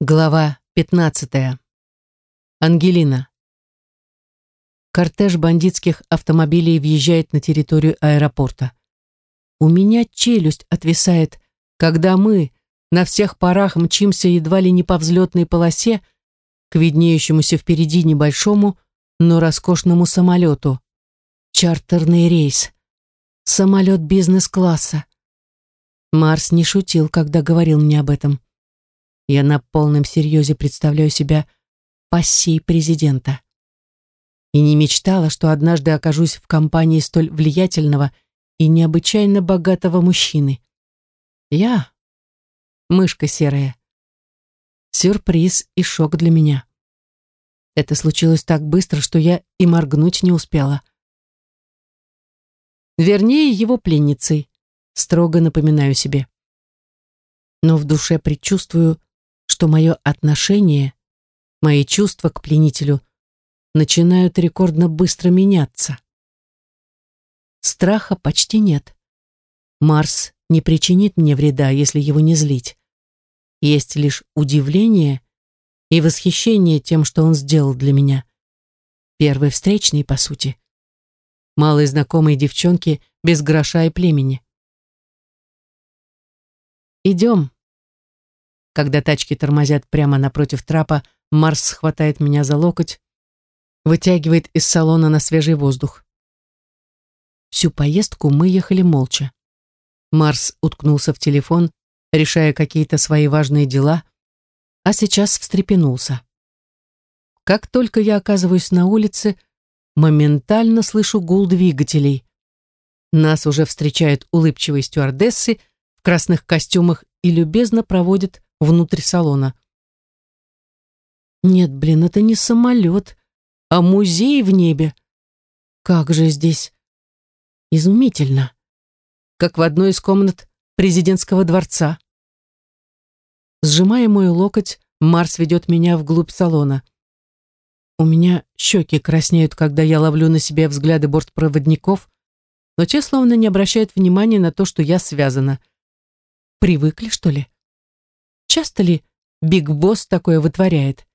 Глава 15. Ангелина. Кортеж бандитских автомобилей въезжает на территорию аэропорта. У меня челюсть отвисает, когда мы на всех парах мчимся едва ли не по взлетной полосе к виднеющемуся впереди небольшому, но роскошному самолету. Чартерный рейс. Самолет бизнес-класса. Марс не шутил, когда говорил мне об этом. Я на полном серьезе представляю себя пассией президента. И не мечтала, что однажды окажусь в компании столь влиятельного и необычайно богатого мужчины. Я — мышка серая. Сюрприз и шок для меня. Это случилось так быстро, что я и моргнуть не успела. Вернее, его пленницей, строго напоминаю себе. Но в душе предчувствую, что мое отношение, мои чувства к пленителю начинают рекордно быстро меняться. Страха почти нет. Марс не причинит мне вреда, если его не злить. Есть лишь удивление и восхищение тем, что он сделал для меня. Первый встречный, по сути. Малые знакомые девчонки без гроша и племени. «Идем», когда тачки тормозят прямо напротив трапа, Марс хватает меня за локоть, вытягивает из салона на свежий воздух. Всю поездку мы ехали молча. Марс уткнулся в телефон, решая какие-то свои важные дела, а сейчас встрепенулся. Как только я оказываюсь на улице, моментально слышу гул двигателей. Нас уже встречают улыбчивые стюардессы в красных костюмах и любезно проводят внутрь салона. Нет, блин, это не самолет, а музей в небе. Как же здесь изумительно. Как в одной из комнат президентского дворца. Сжимая мой локоть, Марс ведет меня вглубь салона. У меня щеки краснеют, когда я ловлю на себе взгляды бортпроводников, но те словно не обращают внимания на то, что я связана. Привыкли, что ли? Часто ли Биг Босс такое вытворяет?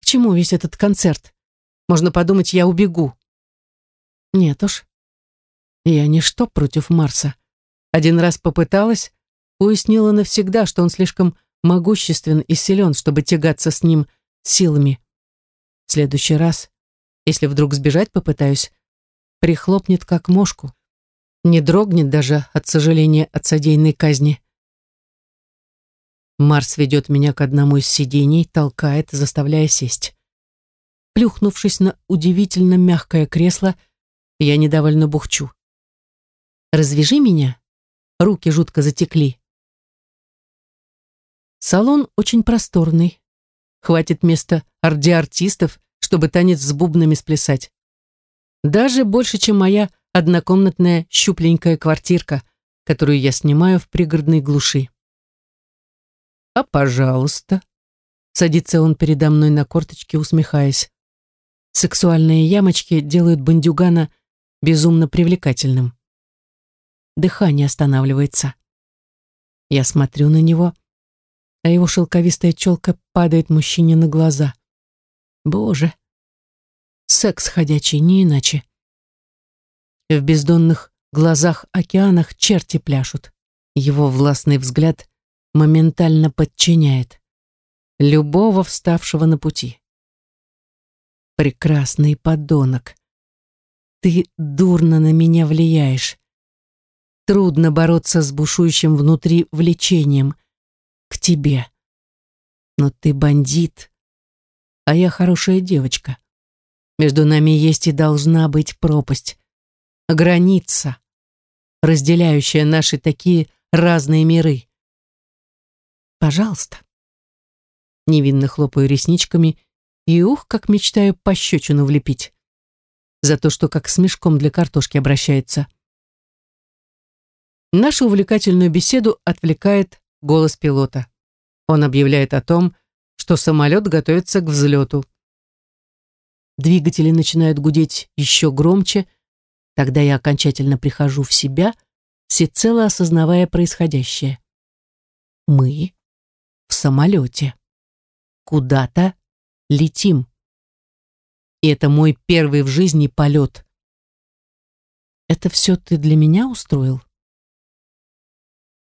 К чему весь этот концерт? Можно подумать, я убегу. Нет уж. Я ничто против Марса. Один раз попыталась, уяснила навсегда, что он слишком могуществен и силен, чтобы тягаться с ним силами. В следующий раз, если вдруг сбежать попытаюсь, прихлопнет как мошку. Не дрогнет даже от сожаления от содеянной казни. Марс ведет меня к одному из сидений, толкает, заставляя сесть. Плюхнувшись на удивительно мягкое кресло, я недовольно бухчу. «Развяжи меня». Руки жутко затекли. Салон очень просторный. Хватит места орди-артистов, чтобы танец с бубнами сплясать. Даже больше, чем моя однокомнатная щупленькая квартирка, которую я снимаю в пригородной глуши. «А пожалуйста». Садится он передо мной на корточке, усмехаясь. Сексуальные ямочки делают бандюгана безумно привлекательным. Дыхание останавливается. Я смотрю на него, а его шелковистая челка падает мужчине на глаза. Боже, секс ходячий, не иначе. В бездонных глазах-океанах черти пляшут. Его властный взгляд моментально подчиняет любого вставшего на пути. Прекрасный подонок. Ты дурно на меня влияешь. Трудно бороться с бушующим внутри влечением к тебе. Но ты бандит, а я хорошая девочка. Между нами есть и должна быть пропасть, граница, разделяющая наши такие разные миры. Пожалуйста. Невинно хлопаю ресничками и ух, как мечтаю пощечину влепить. За то, что как с мешком для картошки обращается. Нашу увлекательную беседу отвлекает голос пилота. Он объявляет о том, что самолет готовится к взлету. Двигатели начинают гудеть еще громче, тогда я окончательно прихожу в себя, всецело осознавая происходящее. Мы в самолете. куда-то летим. И это мой первый в жизни полет. Это все ты для меня устроил?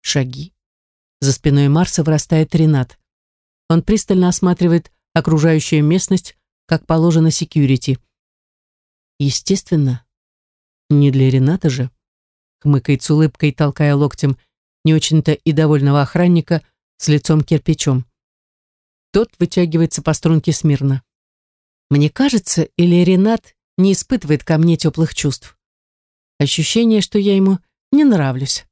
Шаги. За спиной Марса вырастает Ренат. Он пристально осматривает окружающую местность, как положено секьюрити. Естественно, не для Рената же. Хмыкает с улыбкой, толкая локтем не очень-то и довольного охранника с лицом кирпичом. Тот вытягивается по струнке смирно. Мне кажется, или Ренат не испытывает ко мне теплых чувств. Ощущение, что я ему не нравлюсь.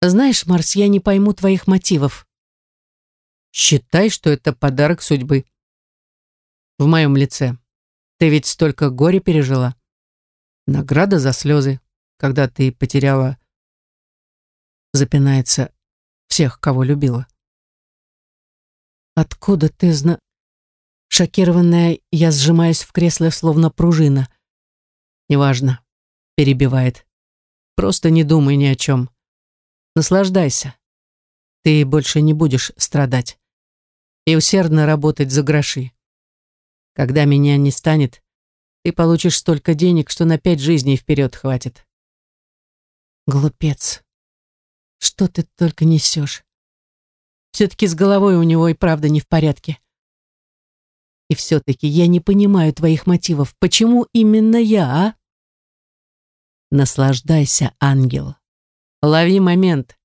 Знаешь, Марс, я не пойму твоих мотивов. Считай, что это подарок судьбы. В моем лице. Ты ведь столько горя пережила. Награда за слезы, когда ты потеряла... Запинается всех, кого любила. Откуда ты зна... Шокированная, я сжимаюсь в кресле, словно пружина. Неважно, перебивает. Просто не думай ни о чем. Наслаждайся. Ты больше не будешь страдать и усердно работать за гроши. Когда меня не станет, ты получишь столько денег, что на пять жизней вперед хватит. Глупец. Что ты только несешь? Все-таки с головой у него и правда не в порядке. И все-таки я не понимаю твоих мотивов. Почему именно я, а? Наслаждайся, ангел. Лови момент.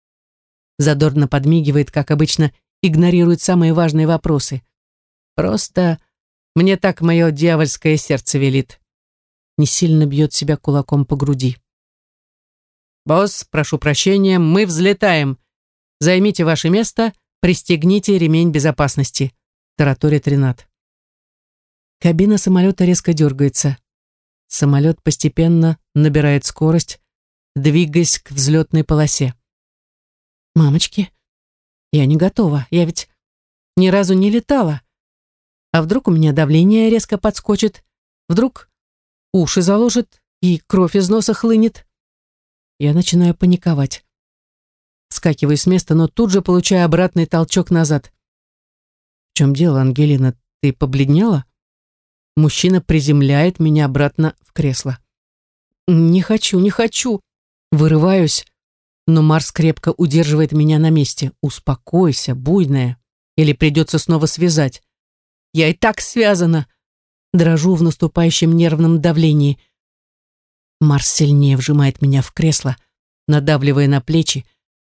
Задорно подмигивает, как обычно, игнорирует самые важные вопросы. Просто мне так мое дьявольское сердце велит. Не сильно бьет себя кулаком по груди. «Босс, прошу прощения, мы взлетаем. Займите ваше место, пристегните ремень безопасности», — тараторит Ренат. Кабина самолета резко дергается. Самолет постепенно набирает скорость, двигаясь к взлетной полосе. «Мамочки, я не готова, я ведь ни разу не летала. А вдруг у меня давление резко подскочит? Вдруг уши заложит и кровь из носа хлынет? Я начинаю паниковать. Скакиваю с места, но тут же получаю обратный толчок назад. В чем дело, Ангелина? Ты побледнела? Мужчина приземляет меня обратно в кресло. Не хочу, не хочу. Вырываюсь, но Марс крепко удерживает меня на месте. Успокойся, буйная, или придется снова связать. Я и так связана. Дрожу в наступающем нервном давлении. Марс сильнее вжимает меня в кресло, надавливая на плечи,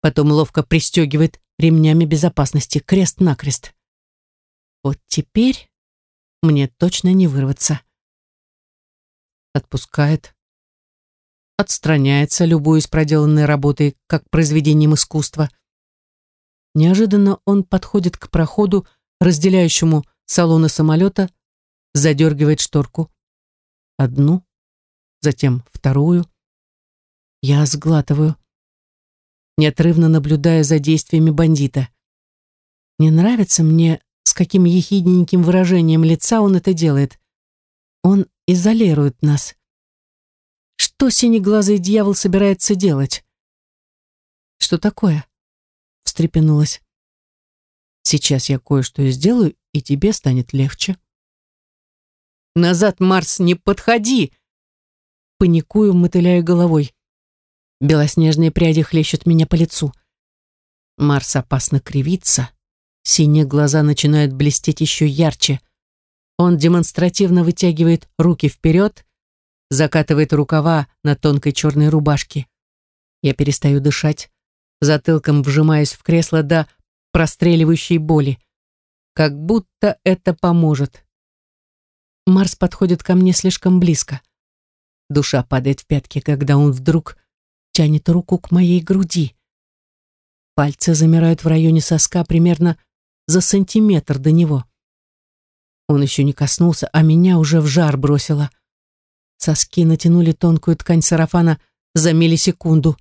потом ловко пристегивает ремнями безопасности крест-накрест. Вот теперь мне точно не вырваться. Отпускает, отстраняется, любуясь проделанной работой, как произведением искусства. Неожиданно он подходит к проходу, разделяющему салона самолета, задергивает шторку. Одну, затем вторую. Я сглатываю, неотрывно наблюдая за действиями бандита. Не нравится мне, с каким ехидненьким выражением лица он это делает. Он изолирует нас. Что синеглазый дьявол собирается делать? Что такое? Встрепенулась. Сейчас я кое-что сделаю, и тебе станет легче. Назад, Марс, не подходи! Паникую, мотыляю головой. Белоснежные пряди хлещут меня по лицу. Марс опасно кривится. Синие глаза начинают блестеть еще ярче. Он демонстративно вытягивает руки вперед, закатывает рукава на тонкой черной рубашке. Я перестаю дышать, затылком вжимаясь в кресло до простреливающей боли. Как будто это поможет. Марс подходит ко мне слишком близко. Душа падает в пятки, когда он вдруг тянет руку к моей груди. Пальцы замирают в районе соска примерно за сантиметр до него. Он еще не коснулся, а меня уже в жар бросило. Соски натянули тонкую ткань сарафана за миллисекунду.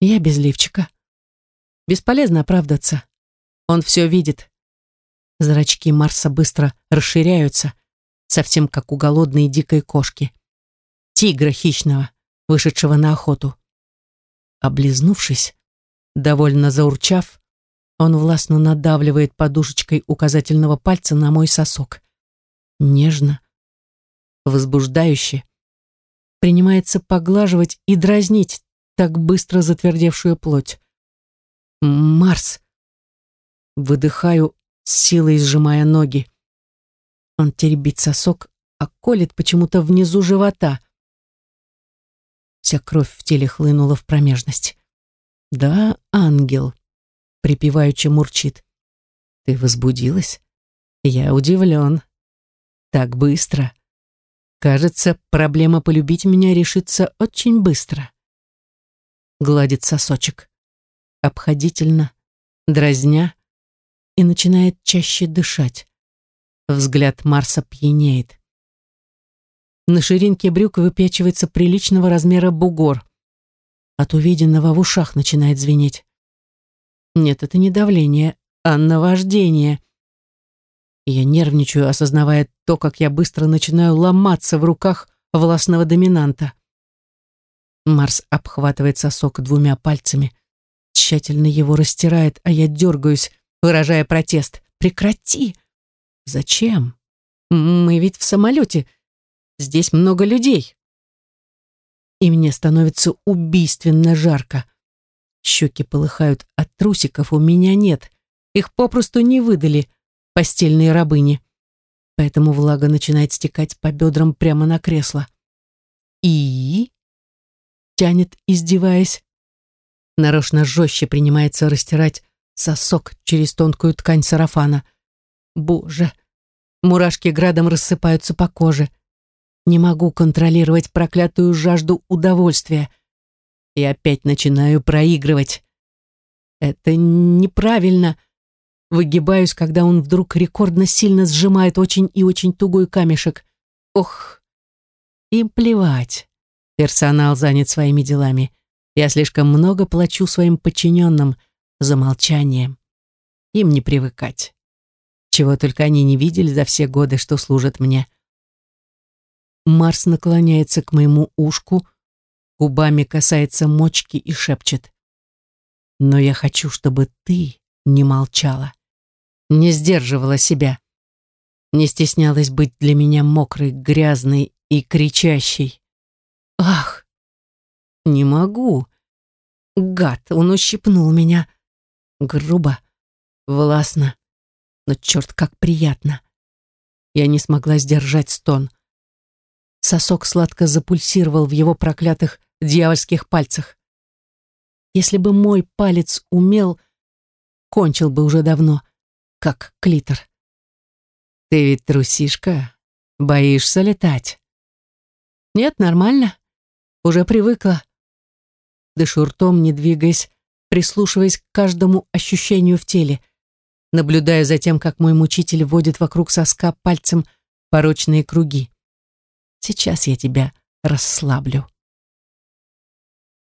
Я без лифчика. Бесполезно оправдаться. Он все видит. Зрачки Марса быстро расширяются, совсем как у голодной дикой кошки. Тигра хищного, вышедшего на охоту. Облизнувшись, довольно заурчав, Он властно надавливает подушечкой указательного пальца на мой сосок. Нежно, возбуждающе. Принимается поглаживать и дразнить так быстро затвердевшую плоть. Марс. Выдыхаю, с силой сжимая ноги. Он теребит сосок, а колет почему-то внизу живота. Вся кровь в теле хлынула в промежность. «Да, ангел», — припеваючи мурчит. «Ты возбудилась? Я удивлен. Так быстро. Кажется, проблема полюбить меня решится очень быстро». Гладит сосочек. Обходительно, дразня, и начинает чаще дышать. Взгляд Марса пьянеет. На ширинке брюк выпячивается приличного размера бугор. От увиденного в ушах начинает звенеть. Нет, это не давление, а наваждение. Я нервничаю, осознавая то, как я быстро начинаю ломаться в руках властного доминанта. Марс обхватывает сосок двумя пальцами, тщательно его растирает, а я дергаюсь, выражая протест. «Прекрати!» «Зачем? Мы ведь в самолете. Здесь много людей» и мне становится убийственно жарко. Щеки полыхают, от трусиков у меня нет. Их попросту не выдали постельные рабыни. Поэтому влага начинает стекать по бедрам прямо на кресло. «И?» — тянет, издеваясь. Нарочно жестче принимается растирать сосок через тонкую ткань сарафана. Боже! Мурашки градом рассыпаются по коже. Не могу контролировать проклятую жажду удовольствия. И опять начинаю проигрывать. Это неправильно. Выгибаюсь, когда он вдруг рекордно сильно сжимает очень и очень тугой камешек. Ох, им плевать. Персонал занят своими делами. Я слишком много плачу своим подчиненным за молчанием. Им не привыкать. Чего только они не видели за все годы, что служат мне. Марс наклоняется к моему ушку, губами касается мочки и шепчет. «Но я хочу, чтобы ты не молчала, не сдерживала себя, не стеснялась быть для меня мокрой, грязной и кричащей. Ах, не могу. Гад, он ущипнул меня. Грубо, властно, но черт, как приятно. Я не смогла сдержать стон. Сосок сладко запульсировал в его проклятых дьявольских пальцах. Если бы мой палец умел, кончил бы уже давно, как клитор. Ты ведь трусишка, боишься летать. Нет, нормально. Уже привыкла. Дышу ртом, не двигаясь, прислушиваясь к каждому ощущению в теле, наблюдая за тем, как мой мучитель водит вокруг соска пальцем порочные круги. Сейчас я тебя расслаблю.